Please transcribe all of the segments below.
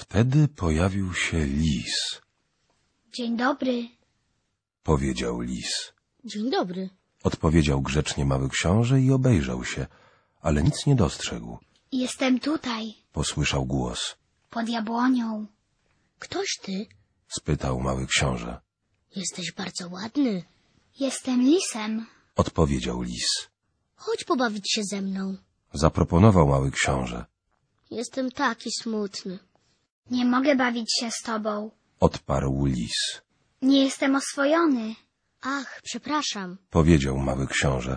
Wtedy pojawił się lis. Dzień dobry. Powiedział lis. Dzień dobry. Odpowiedział grzecznie mały książę i obejrzał się, ale nic nie dostrzegł. Jestem tutaj, Posłyszał głos. pod jabłonią. Ktoś ty? Spytał mały książę. Jesteś bardzo ładny. Jestem lisem. Odpowiedział lis. Chodź pobawić się ze mną. Zaproponował mały książę. Jestem taki smutny. Nie mogę bawić się z tobą. Odparł lis. Nie jestem oswojony. Ach, przepraszam. Powiedział mały książę,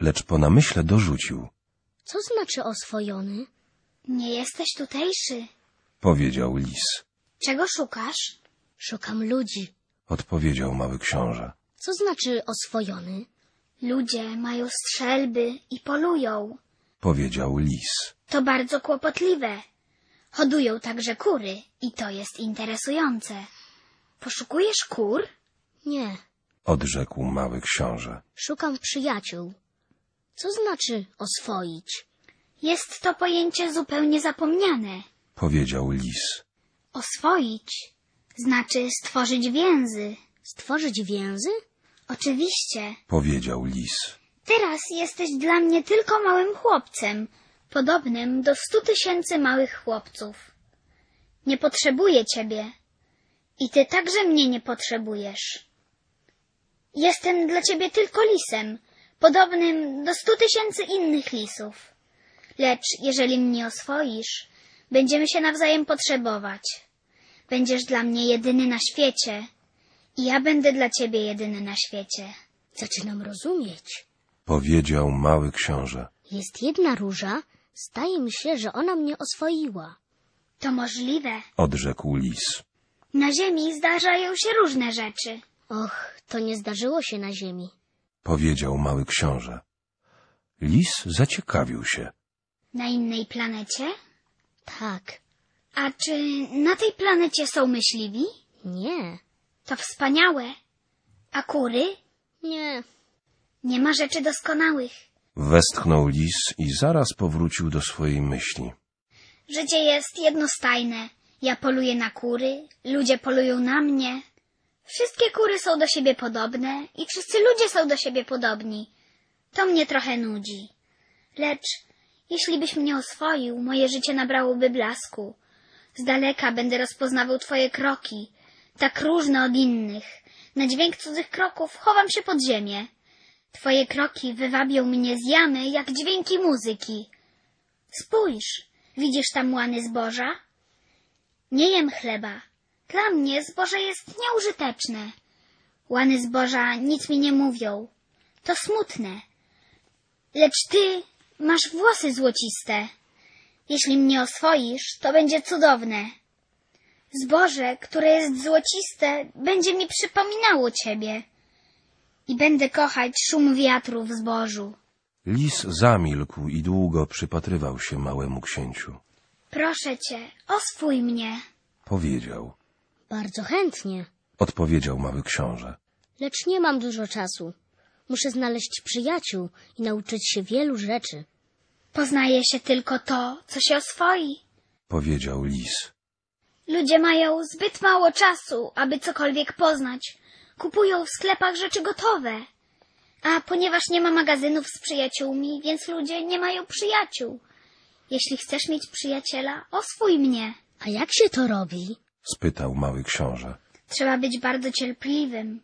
lecz po namyśle dorzucił. Co znaczy oswojony? Nie jesteś tutejszy. Powiedział lis. Czego szukasz? Szukam ludzi. Odpowiedział mały książę. Co znaczy oswojony? Ludzie mają strzelby i polują. Powiedział lis. To bardzo kłopotliwe. Hodują także kury i to jest interesujące. Poszukujesz kur? Nie. Odrzekł mały książę. Szukam przyjaciół. Co znaczy oswoić? Jest to pojęcie zupełnie zapomniane. Powiedział lis. Oswoić znaczy stworzyć więzy. Stworzyć więzy? Oczywiście. Powiedział lis. Teraz jesteś dla mnie tylko małym chłopcem, podobnym do stu tysięcy małych chłopców. Nie potrzebuję ciebie. I ty także mnie nie potrzebujesz. Jestem dla ciebie tylko lisem, podobnym do stu tysięcy innych lisów. Lecz jeżeli mnie oswoisz, będziemy się nawzajem potrzebować. Będziesz dla mnie jedyny na świecie i ja będę dla ciebie jedyny na świecie. Zaczynam rozumieć. Powiedział mały książę. Jest jedna róża. Zdaje mi się, że ona mnie oswoiła. To możliwe. Odrzekł lis. Na ziemi zdarzają się różne rzeczy. Och, to nie zdarzyło się na ziemi. Powiedział mały książę. Lis zaciekawił się. Na innej planecie? Tak. A czy na tej planecie są myśliwi? Nie. To wspaniałe. A kury? Nie. Nie ma rzeczy doskonałych. Westchnął lis i zaraz powrócił do swojej myśli. Życie jest jednostajne. Ja poluję na kury, ludzie polują na mnie. Wszystkie kury są do siebie podobne i wszyscy ludzie są do siebie podobni. To mnie trochę nudzi. Lecz jeśli byś mnie oswoił, moje życie nabrałoby blasku. Z daleka będę rozpoznawał twoje kroki, tak różne od innych. Na dźwięk cudzych kroków chowam się pod ziemię. Twoje kroki wywabią mnie z jamy jak dźwięki muzyki. Spójrz, widzisz tam łany zboża? Nie jem chleba. Dla mnie zboże jest nieużyteczne. Łany zboża nic mi nie mówią. To smutne. Lecz ty masz włosy złociste. Jeśli mnie oswoisz, to będzie cudowne. Zboże, które jest złociste, będzie mi przypominało ciebie. I będę kochać szum wiatru w zbożu. Lis zamilkł i długo przypatrywał się małemu księciu. Proszę cię, oswój mnie. Powiedział. Bardzo chętnie. Odpowiedział mały książę. Lecz nie mam dużo czasu. Muszę znaleźć przyjaciół i nauczyć się wielu rzeczy. Poznaje się tylko to, co się oswoi. Powiedział lis. Ludzie mają zbyt mało czasu, aby cokolwiek poznać. Kupują w sklepach rzeczy gotowe. A ponieważ nie ma magazynów z przyjaciółmi, więc ludzie nie mają przyjaciół. Jeśli chcesz mieć przyjaciela, oswój mnie. A jak się to robi? Spytał mały książę. Trzeba być bardzo cierpliwym.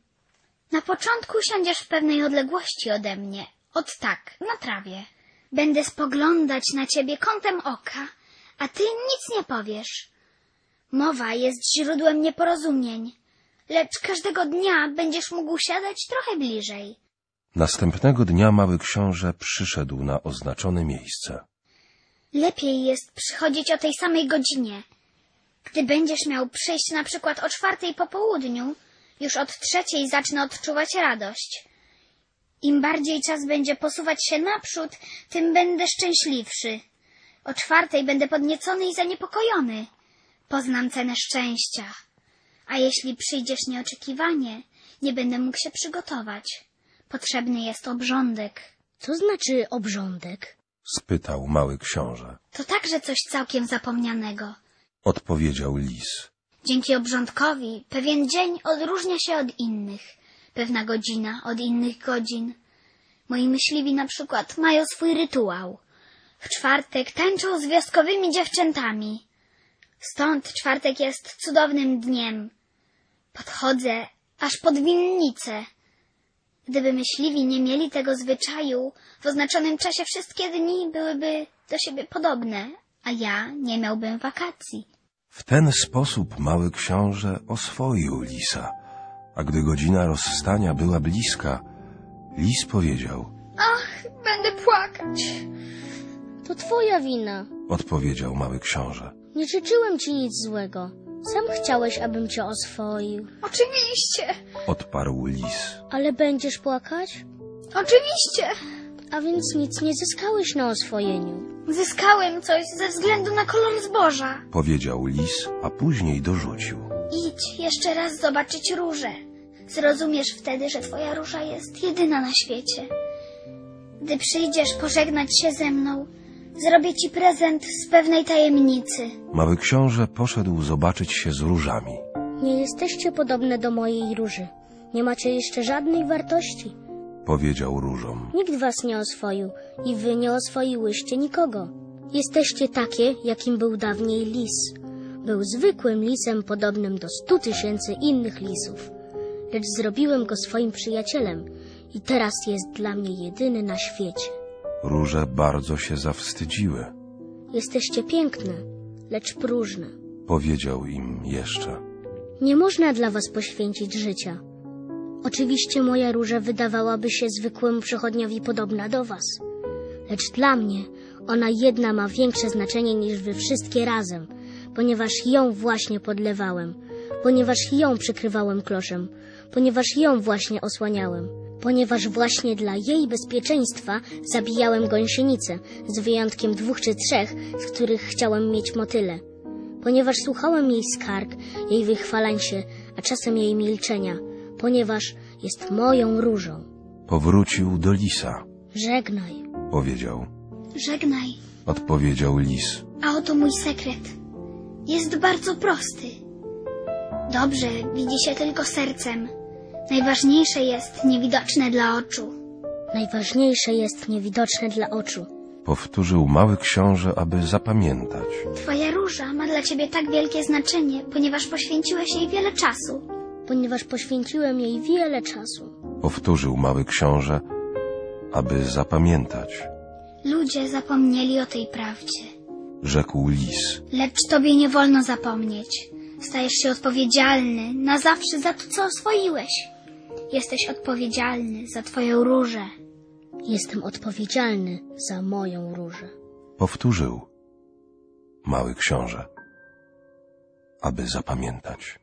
Na początku siądziesz w pewnej odległości ode mnie. Od tak, na trawie. Będę spoglądać na ciebie kątem oka, a ty nic nie powiesz. Mowa jest źródłem nieporozumień, lecz każdego dnia będziesz mógł siadać trochę bliżej. Następnego dnia mały książę przyszedł na oznaczone miejsce. Lepiej jest przychodzić o tej samej godzinie. Gdy będziesz miał przyjść na przykład o czwartej po południu, już od trzeciej zacznę odczuwać radość. Im bardziej czas będzie posuwać się naprzód, tym będę szczęśliwszy. O czwartej będę podniecony i zaniepokojony. Poznam cenę szczęścia. A jeśli przyjdziesz nieoczekiwanie, nie będę mógł się przygotować. Potrzebny jest obrządek. Co znaczy obrządek? Spytał mały książę. To także coś całkiem zapomnianego. odpowiedział lis. Dzięki obrządkowi pewien dzień odróżnia się od innych, pewna godzina od innych godzin. Moi myśliwi na przykład mają swój rytuał. W czwartek tańczą z wioskowymi dziewczętami. Stąd czwartek jest cudownym dniem. Podchodzę aż pod winnicę. Gdyby myśliwi nie mieli tego zwyczaju, w oznaczonym czasie wszystkie dni byłyby do siebie podobne, a ja nie miałbym wakacji. W ten sposób mały książę oswoił lisa, a gdy godzina rozstania była bliska, lis powiedział, Ach, będę płakać. To twoja wina. odpowiedział mały książę. Nie życzyłem ci nic złego. Sam chciałeś, abym cię oswoił. Oczywiście, Odparł lis. Ale będziesz płakać? oczywiście. A więc nic nie zyskałeś na oswojeniu. Zyskałem coś ze względu na kolor zboża. Powiedział lis, a później dorzucił. Idź jeszcze raz zobaczyć różę. Zrozumiesz wtedy, że twoja róża jest jedyna na świecie. Gdy przyjdziesz pożegnać się ze mną, zrobię ci prezent z pewnej tajemnicy. Mały książę poszedł zobaczyć się z różami. Nie jesteście podobne do mojej róży. Nie macie jeszcze żadnej wartości. Powiedział różom. Nikt was nie oswoił i wy nie oswoiłyście nikogo. Jesteście takie, jakim był dawniej lis. Był zwykłym lisem podobnym do stu tysięcy innych lisów. Lecz zrobiłem go swoim przyjacielem i teraz jest dla mnie jedyny na świecie. Róże bardzo się zawstydziły. Jesteście piękne, lecz próżne. Powiedział im jeszcze. Nie można dla was poświęcić życia. Oczywiście moja róża wydawałaby się zwykłemu przechodniowi podobna do was. Lecz dla mnie ona jedna ma większe znaczenie niż wy wszystkie razem, ponieważ ją właśnie podlewałem, ponieważ ją przykrywałem kloszem, ponieważ ją właśnie osłaniałem, ponieważ właśnie dla jej bezpieczeństwa zabijałem gąsienicę, z wyjątkiem dwóch czy trzech, z których chciałem mieć motyle ponieważ słuchałem jej skarg, jej wychwalań się, a czasem jej milczenia, ponieważ jest moją różą. Powrócił do lisa. Żegnaj. Powiedział. Żegnaj. Odpowiedział lis. A oto mój sekret. Jest bardzo prosty. Dobrze, widzi się tylko sercem. Najważniejsze jest niewidoczne dla oczu. Najważniejsze jest niewidoczne dla oczu. Powtórzył mały książę, aby zapamiętać. Twoja róża ma dla ciebie tak wielkie znaczenie, ponieważ poświęciłeś jej wiele czasu. Ponieważ poświęciłem jej wiele czasu. Powtórzył mały książę, aby zapamiętać. Ludzie zapomnieli o tej prawdzie. Rzekł lis. Lecz tobie nie wolno zapomnieć. Stajesz się odpowiedzialny na zawsze za to, co oswoiłeś. Jesteś odpowiedzialny za twoją różę. Jestem odpowiedzialny za moją różę. Powtórzył mały książę, aby zapamiętać.